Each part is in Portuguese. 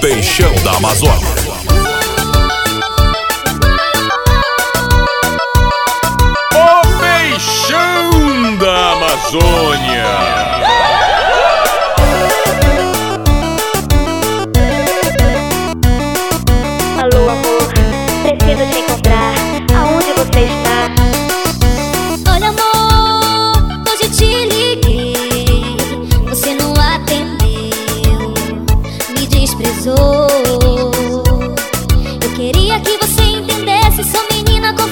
Peixão da Amazônia.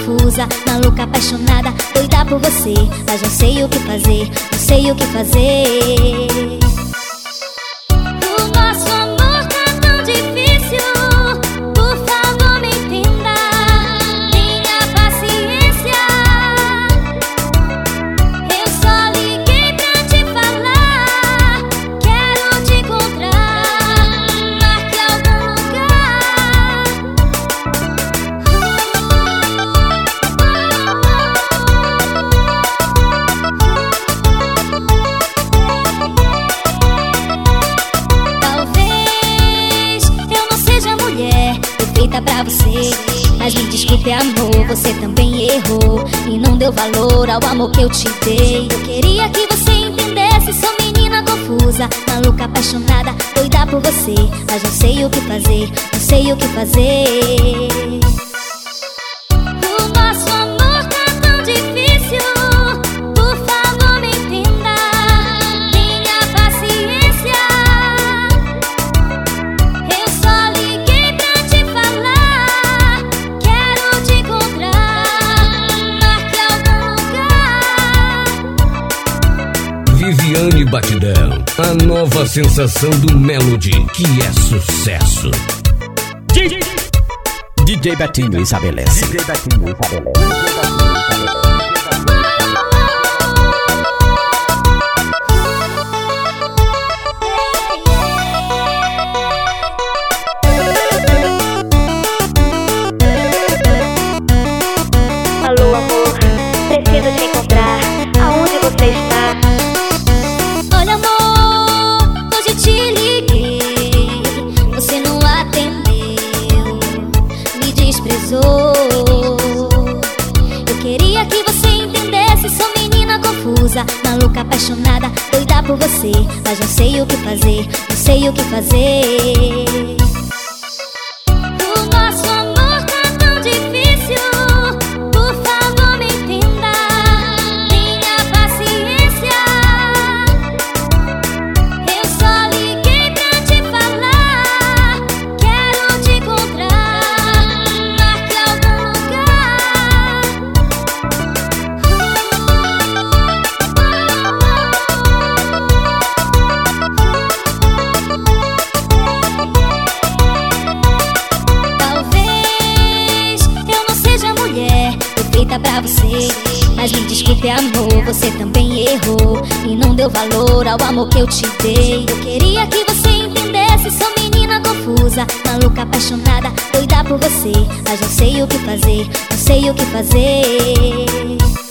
Confusa, maluca, apaixonada, doida por você. Mas não sei o que fazer, não sei o que fazer. Você. Mas me desculpe, amor, você também errou. E não deu valor ao amor que eu te dei. Eu queria que você entendesse. Sou menina confusa, maluca, apaixonada, doida por você. Mas não sei o que fazer, não sei o que fazer. Viviane Batidão, a nova sensação do Melody, que é sucesso. DJ Betinho estabelece. DJ Betinho estabelece. Eu queria que você entendesse. Sou menina confusa, maluca, apaixonada, doida por você. Mas não sei o que fazer, não sei o que fazer. Você. Mas me desculpe, amor, você também errou. E não deu valor ao amor que eu te dei. Eu queria que você entendesse. Sou menina confusa, maluca, apaixonada, doida por você. Mas não sei o que fazer, não sei o que fazer.